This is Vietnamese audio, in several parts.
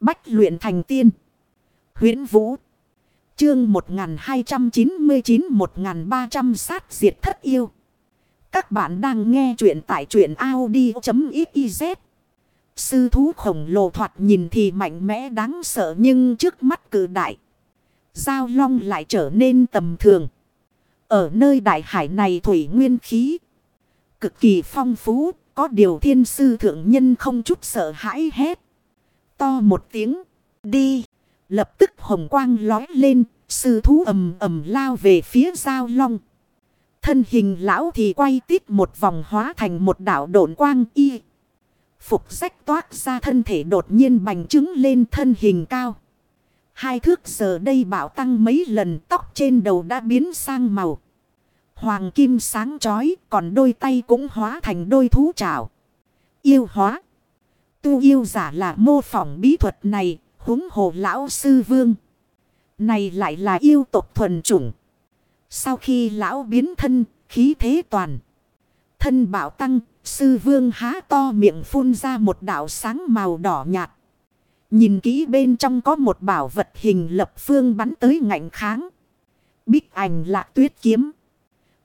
Bách luyện thành tiên. huyễn Vũ. Chương 1299-1300 sát diệt thất yêu. Các bạn đang nghe truyện tại truyện Audi.xyz. Sư thú khổng lồ thoạt nhìn thì mạnh mẽ đáng sợ nhưng trước mắt cử đại. Giao long lại trở nên tầm thường. Ở nơi đại hải này thủy nguyên khí. Cực kỳ phong phú. Có điều thiên sư thượng nhân không chút sợ hãi hết. To một tiếng. Đi. Lập tức hồng quang lói lên. Sư thú ầm ầm lao về phía giao long. Thân hình lão thì quay tít một vòng hóa thành một đảo độn quang y. Phục rách toát ra thân thể đột nhiên bành trứng lên thân hình cao. Hai thước giờ đây bảo tăng mấy lần tóc trên đầu đã biến sang màu. Hoàng kim sáng chói, còn đôi tay cũng hóa thành đôi thú trảo. Yêu hóa. Tu yêu giả là mô phỏng bí thuật này, húng hồ lão sư vương. Này lại là yêu tộc thuần chủng. Sau khi lão biến thân, khí thế toàn. Thân bảo tăng, sư vương há to miệng phun ra một đạo sáng màu đỏ nhạt. Nhìn kỹ bên trong có một bảo vật hình lập phương bắn tới ngạnh kháng. Bích ảnh lạc tuyết kiếm.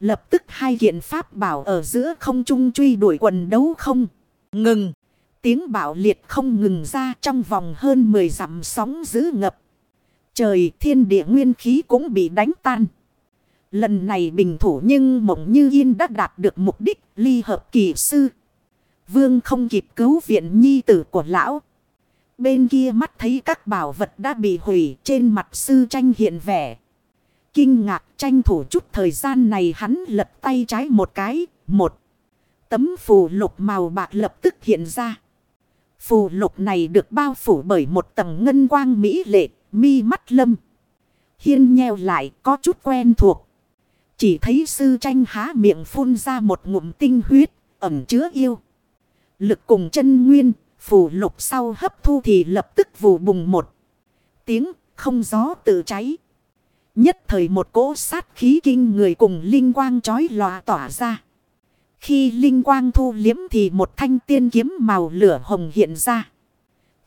Lập tức hai kiện pháp bảo ở giữa không trung truy đuổi quần đấu không. Ngừng. Tiếng bạo liệt không ngừng ra trong vòng hơn 10 dặm sóng giữ ngập. Trời thiên địa nguyên khí cũng bị đánh tan. Lần này bình thủ nhưng mộng như yên đã đạt được mục đích ly hợp kỳ sư. Vương không kịp cứu viện nhi tử của lão. Bên kia mắt thấy các bảo vật đã bị hủy trên mặt sư tranh hiện vẻ. Kinh ngạc tranh thủ chút thời gian này hắn lật tay trái một cái, một. Tấm phù lục màu bạc lập tức hiện ra. Phù lục này được bao phủ bởi một tầng ngân quang mỹ lệ, mi mắt lâm. Hiên nheo lại có chút quen thuộc. Chỉ thấy sư tranh há miệng phun ra một ngụm tinh huyết, ẩm chứa yêu. Lực cùng chân nguyên, phù lục sau hấp thu thì lập tức vù bùng một. Tiếng không gió tự cháy. Nhất thời một cỗ sát khí kinh người cùng linh quang chói lòa tỏa ra. Khi linh quang thu liếm thì một thanh tiên kiếm màu lửa hồng hiện ra.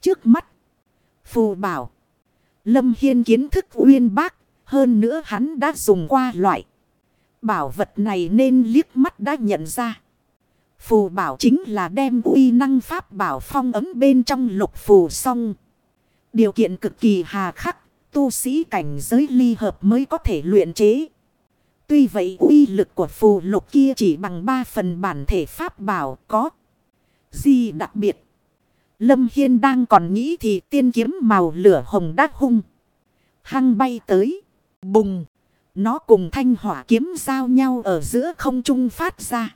Trước mắt. Phù bảo. Lâm Hiên kiến thức uyên bác. Hơn nữa hắn đã dùng qua loại. Bảo vật này nên liếc mắt đã nhận ra. Phù bảo chính là đem uy năng pháp bảo phong ấm bên trong lục phù song. Điều kiện cực kỳ hà khắc, tu sĩ cảnh giới ly hợp mới có thể luyện chế. Tuy vậy uy lực của phù lục kia chỉ bằng 3 phần bản thể pháp bảo có. Gì đặc biệt. Lâm Hiên đang còn nghĩ thì tiên kiếm màu lửa hồng đát hung. Hăng bay tới. Bùng. Nó cùng thanh hỏa kiếm giao nhau ở giữa không trung phát ra.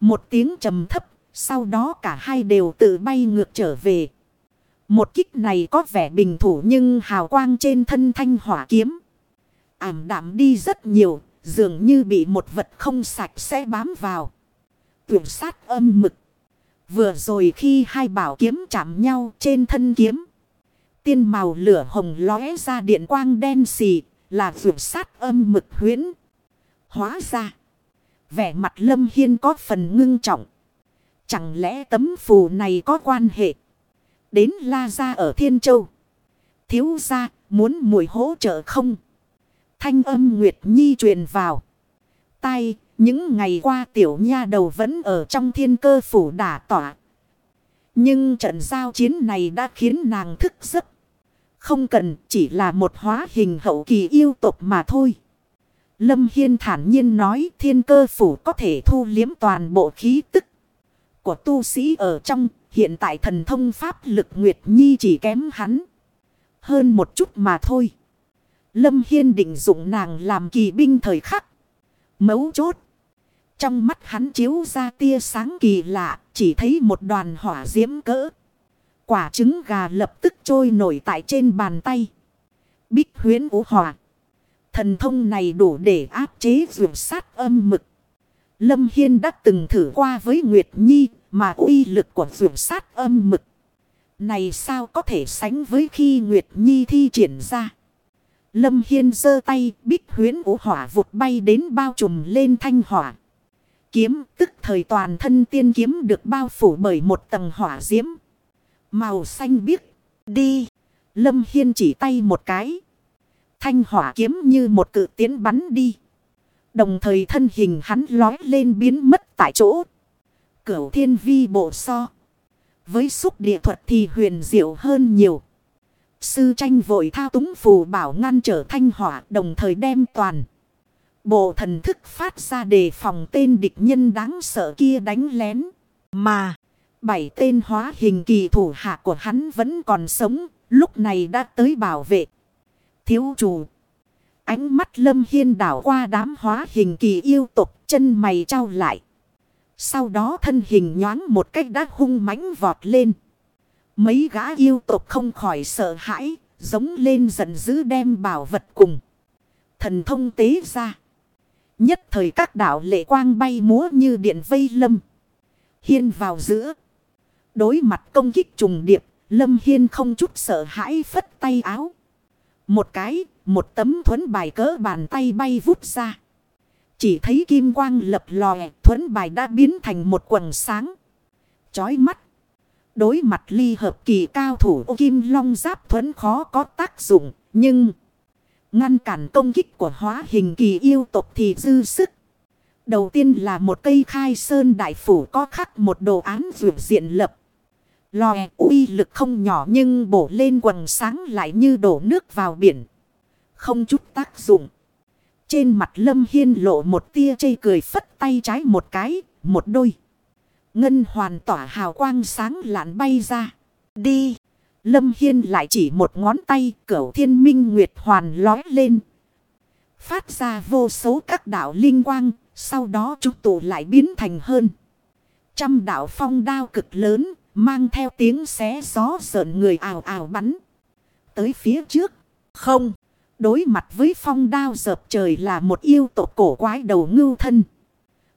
Một tiếng trầm thấp. Sau đó cả hai đều tự bay ngược trở về. Một kích này có vẻ bình thủ nhưng hào quang trên thân thanh hỏa kiếm. Ảm đạm đi rất nhiều, dường như bị một vật không sạch sẽ bám vào. Tuyển sát âm mực. Vừa rồi khi hai bảo kiếm chạm nhau trên thân kiếm. Tiên màu lửa hồng lóe ra điện quang đen xì, là tuyển sát âm mực huyễn. Hóa ra. Vẻ mặt lâm hiên có phần ngưng trọng. Chẳng lẽ tấm phù này có quan hệ đến La Gia ở Thiên Châu. Thiếu gia, muốn mùi hỗ trợ không? Thanh âm Nguyệt Nhi truyền vào. Tai, những ngày qua tiểu nha đầu vẫn ở trong thiên cơ phủ đả tỏa. Nhưng trận giao chiến này đã khiến nàng thức giấc. Không cần chỉ là một hóa hình hậu kỳ yêu tục mà thôi. Lâm Hiên thản nhiên nói thiên cơ phủ có thể thu liếm toàn bộ khí tức của tu sĩ ở trong Hiện tại thần thông pháp lực Nguyệt Nhi chỉ kém hắn. Hơn một chút mà thôi. Lâm Hiên định dụng nàng làm kỳ binh thời khắc. Mấu chốt. Trong mắt hắn chiếu ra tia sáng kỳ lạ. Chỉ thấy một đoàn hỏa diễm cỡ. Quả trứng gà lập tức trôi nổi tại trên bàn tay. Bích huyến vũ hỏa. Thần thông này đủ để áp chế vượt sát âm mực. Lâm Hiên đã từng thử qua với Nguyệt Nhi. Mà uy lực của vượt sát âm mực. Này sao có thể sánh với khi Nguyệt Nhi thi triển ra. Lâm Hiên giơ tay, bích huyến vũ hỏa vụt bay đến bao trùm lên thanh hỏa. Kiếm, tức thời toàn thân tiên kiếm được bao phủ bởi một tầng hỏa diễm. Màu xanh biếc. Đi. Lâm Hiên chỉ tay một cái. Thanh hỏa kiếm như một cự tiến bắn đi. Đồng thời thân hình hắn lói lên biến mất tại chỗ. Cửu thiên vi bộ so. Với xúc địa thuật thì huyền diệu hơn nhiều. Sư tranh vội thao túng phù bảo ngăn trở thanh hỏa đồng thời đem toàn. Bộ thần thức phát ra đề phòng tên địch nhân đáng sợ kia đánh lén. Mà, bảy tên hóa hình kỳ thủ hạ của hắn vẫn còn sống, lúc này đã tới bảo vệ. Thiếu chủ. Ánh mắt lâm hiên đảo qua đám hóa hình kỳ yêu tục chân mày trao lại. Sau đó thân hình nhoáng một cách đã hung mãnh vọt lên. Mấy gã yêu tộc không khỏi sợ hãi, giống lên giận dữ đem bảo vật cùng. Thần thông tế ra. Nhất thời các đảo lệ quang bay múa như điện vây lâm. Hiên vào giữa. Đối mặt công kích trùng điệp, lâm hiên không chút sợ hãi phất tay áo. Một cái, một tấm thuẫn bài cỡ bàn tay bay vút ra. Chỉ thấy kim quang lập lòe, thuẫn bài đã biến thành một quần sáng. Chói mắt. Đối mặt ly hợp kỳ cao thủ ô kim long giáp thuẫn khó có tác dụng, nhưng... Ngăn cản công kích của hóa hình kỳ yêu tộc thì dư sức. Đầu tiên là một cây khai sơn đại phủ có khắc một đồ án vượt diện lập. Lòe uy lực không nhỏ nhưng bổ lên quần sáng lại như đổ nước vào biển. Không chút tác dụng. Trên mặt lâm hiên lộ một tia chây cười phất tay trái một cái, một đôi. Ngân hoàn tỏa hào quang sáng lạn bay ra. Đi. Lâm Hiên lại chỉ một ngón tay, cửu thiên minh nguyệt hoàn lói lên. Phát ra vô số các đạo linh quang. Sau đó chúng tụ lại biến thành hơn. Trăm đạo phong đao cực lớn. Mang theo tiếng xé gió sợn người ảo ảo bắn. Tới phía trước. Không. Đối mặt với phong đao dợp trời là một yêu tộc cổ quái đầu ngưu thân.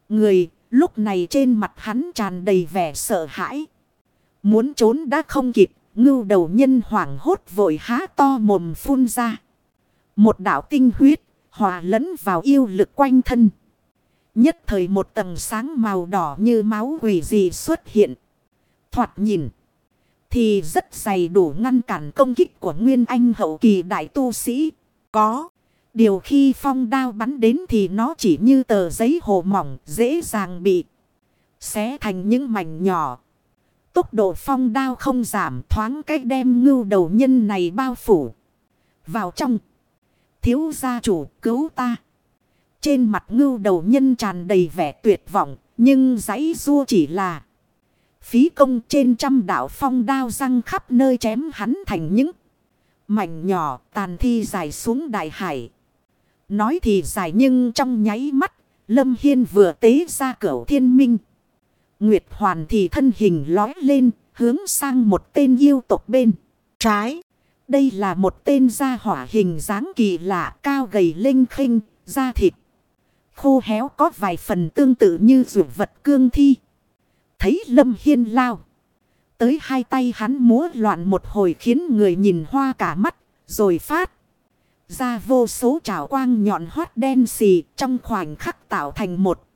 Người lúc này trên mặt hắn tràn đầy vẻ sợ hãi. Muốn trốn đã không kịp Ngưu đầu nhân hoảng hốt vội há to mồm phun ra. Một đạo tinh huyết, hòa lẫn vào yêu lực quanh thân. Nhất thời một tầng sáng màu đỏ như máu quỷ gì xuất hiện. Thoạt nhìn. Thì rất dày đủ ngăn cản công kích của Nguyên Anh hậu kỳ đại tu sĩ. Có. Điều khi phong đao bắn đến thì nó chỉ như tờ giấy hồ mỏng, dễ dàng bị xé thành những mảnh nhỏ. Tốc độ phong đao không giảm, thoáng cách đem ngưu đầu nhân này bao phủ. Vào trong. Thiếu gia chủ, cứu ta. Trên mặt ngưu đầu nhân tràn đầy vẻ tuyệt vọng. Nhưng giấy rua chỉ là. Phí công trên trăm đảo phong đao răng khắp nơi chém hắn thành những. Mảnh nhỏ, tàn thi dài xuống đại hải. Nói thì dài nhưng trong nháy mắt. Lâm Hiên vừa tế ra cửu thiên minh. Nguyệt Hoàn thì thân hình lói lên, hướng sang một tên yêu tộc bên. Trái. Đây là một tên gia hỏa hình dáng kỳ lạ, cao gầy linh khinh, da thịt. Khô héo có vài phần tương tự như rượu vật cương thi. Thấy Lâm Hiên lao. Tới hai tay hắn múa loạn một hồi khiến người nhìn hoa cả mắt, rồi phát. Ra vô số trào quang nhọn hoắt đen xì trong khoảnh khắc tạo thành một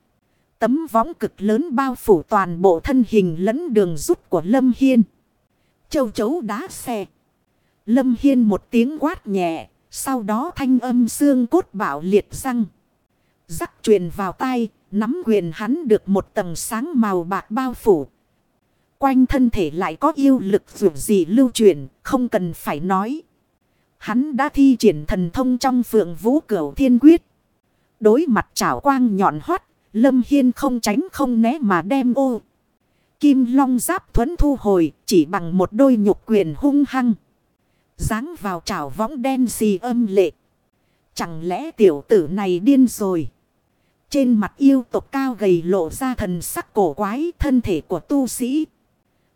Tấm võng cực lớn bao phủ toàn bộ thân hình lẫn đường rút của Lâm Hiên. Châu chấu đá xe. Lâm Hiên một tiếng quát nhẹ. Sau đó thanh âm xương cốt bạo liệt răng. Rắc truyền vào tay. Nắm quyền hắn được một tầng sáng màu bạc bao phủ. Quanh thân thể lại có yêu lực dù gì lưu truyền. Không cần phải nói. Hắn đã thi triển thần thông trong phượng vũ cửu thiên quyết. Đối mặt chảo quang nhọn hoắt, Lâm Hiên không tránh không né mà đem ô. Kim long giáp thuẫn thu hồi, chỉ bằng một đôi nhục quyền hung hăng. Giáng vào chảo võng đen xì âm lệ. Chẳng lẽ tiểu tử này điên rồi. Trên mặt yêu tộc cao gầy lộ ra thần sắc cổ quái thân thể của tu sĩ.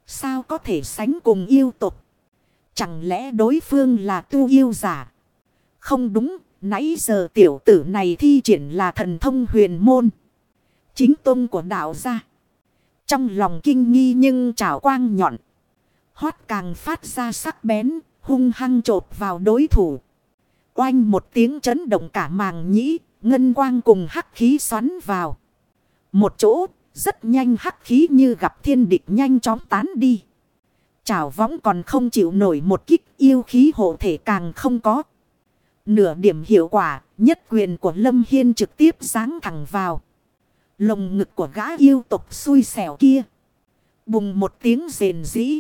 Sao có thể sánh cùng yêu tộc? Chẳng lẽ đối phương là tu yêu giả? Không đúng, nãy giờ tiểu tử này thi triển là thần thông huyền môn. Chính tôn của đạo gia. Trong lòng kinh nghi nhưng trảo quang nhọn. Hót càng phát ra sắc bén, hung hăng trột vào đối thủ. Oanh một tiếng chấn động cả màng nhĩ, ngân quang cùng hắc khí xoắn vào. Một chỗ, rất nhanh hắc khí như gặp thiên địch nhanh chóng tán đi. Chảo võng còn không chịu nổi một kích yêu khí hộ thể càng không có. Nửa điểm hiệu quả, nhất quyền của Lâm Hiên trực tiếp sáng thẳng vào. Lồng ngực của gã yêu tục xui xẻo kia. Bùng một tiếng rền rĩ.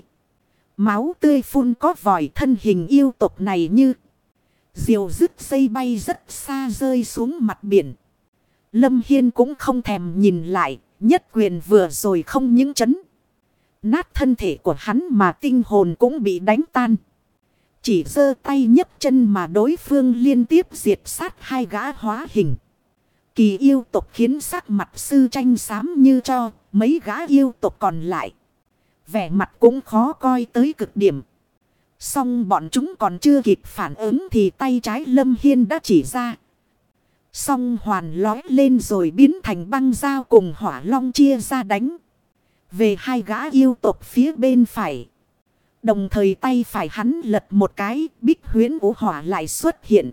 Máu tươi phun có vòi thân hình yêu tục này như. Diều dứt dây bay rất xa rơi xuống mặt biển. Lâm Hiên cũng không thèm nhìn lại. Nhất quyền vừa rồi không những chấn. Nát thân thể của hắn mà tinh hồn cũng bị đánh tan. Chỉ giơ tay nhấc chân mà đối phương liên tiếp diệt sát hai gã hóa hình. Kỳ yêu tộc khiến sắc mặt sư tranh xám như cho, mấy gã yêu tộc còn lại. Vẻ mặt cũng khó coi tới cực điểm. Xong bọn chúng còn chưa kịp phản ứng thì tay trái lâm hiên đã chỉ ra. Xong hoàn lói lên rồi biến thành băng dao cùng hỏa long chia ra đánh. Về hai gã yêu tộc phía bên phải. Đồng thời tay phải hắn lật một cái, bích huyến vũ hỏa lại xuất hiện.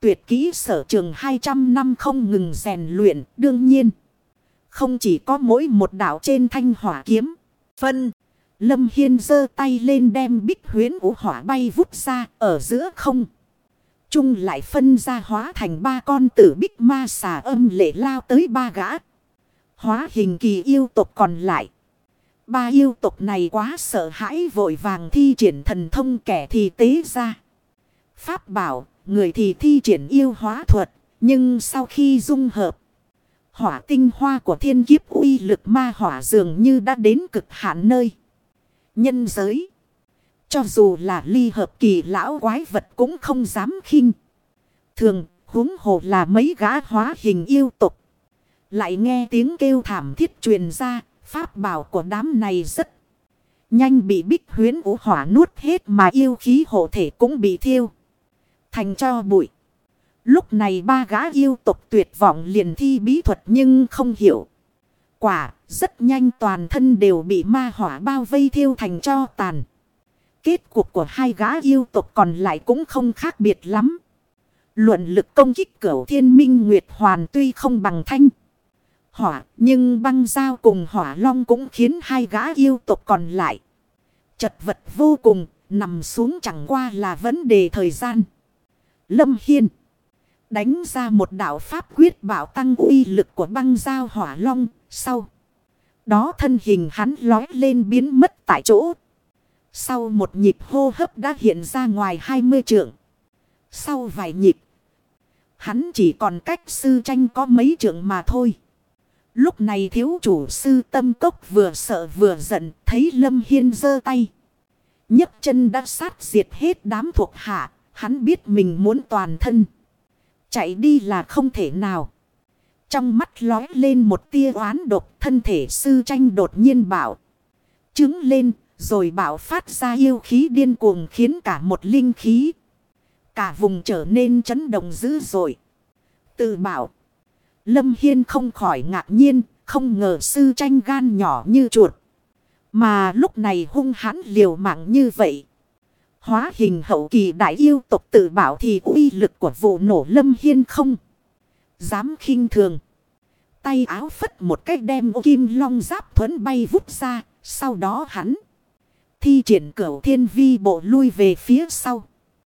Tuyệt kỹ sở trường 200 năm không ngừng rèn luyện, đương nhiên. Không chỉ có mỗi một đảo trên thanh hỏa kiếm. Phân, Lâm Hiên giơ tay lên đem bích huyến vũ hỏa bay vút ra ở giữa không. Trung lại phân ra hóa thành ba con tử bích ma xà âm lệ lao tới ba gã. Hóa hình kỳ yêu tộc còn lại. Ba yêu tộc này quá sợ hãi vội vàng thi triển thần thông kẻ thì tế ra. Pháp bảo, người thì thi triển yêu hóa thuật. Nhưng sau khi dung hợp, hỏa tinh hoa của thiên kiếp uy lực ma hỏa dường như đã đến cực hạn nơi. Nhân giới, cho dù là ly hợp kỳ lão quái vật cũng không dám khinh. Thường, huống hồ là mấy gã hóa hình yêu tục. Lại nghe tiếng kêu thảm thiết truyền ra, Pháp bảo của đám này rất nhanh bị bích huyến vũ hỏa nuốt hết mà yêu khí hộ thể cũng bị thiêu. Thành cho bụi. Lúc này ba gã yêu tục tuyệt vọng liền thi bí thuật nhưng không hiểu. Quả, rất nhanh toàn thân đều bị ma hỏa bao vây thiêu thành cho tàn. Kết cục của hai gã yêu tục còn lại cũng không khác biệt lắm. Luận lực công kích cửu thiên minh nguyệt hoàn tuy không bằng thanh hỏa, nhưng băng dao cùng hỏa long cũng khiến hai gã yêu tộc còn lại. Chật vật vô cùng, nằm xuống chẳng qua là vấn đề thời gian. Lâm Hiên đánh ra một đạo pháp quyết bảo tăng uy lực của băng dao hỏa long, sau. Đó thân hình hắn lói lên biến mất tại chỗ. Sau một nhịp hô hấp đã hiện ra ngoài 20 trượng. Sau vài nhịp, hắn chỉ còn cách sư tranh có mấy trượng mà thôi. Lúc này thiếu chủ sư tâm cốc vừa sợ vừa giận, thấy Lâm Hiên giơ tay. nhấc chân đã sát diệt hết đám thuộc hạ. Hắn biết mình muốn toàn thân. Chạy đi là không thể nào. Trong mắt lói lên một tia oán độc, thân thể sư tranh đột nhiên bảo. Trứng lên, rồi bảo phát ra yêu khí điên cuồng khiến cả một linh khí. Cả vùng trở nên chấn động dữ dội. Từ bảo. Lâm Hiên không khỏi ngạc nhiên, không ngờ sư tranh gan nhỏ như chuột. Mà lúc này hung hãn liều mạng như vậy. Hóa hình hậu kỳ đại yêu tộc tự bảo thì uy lực của vụ nổ Lâm Hiên không. Dám khinh thường. Tay áo phất một cách đem ô kim long giáp thuẫn bay vút ra. Sau đó hắn thi triển cửu thiên vi bộ lui về phía sau.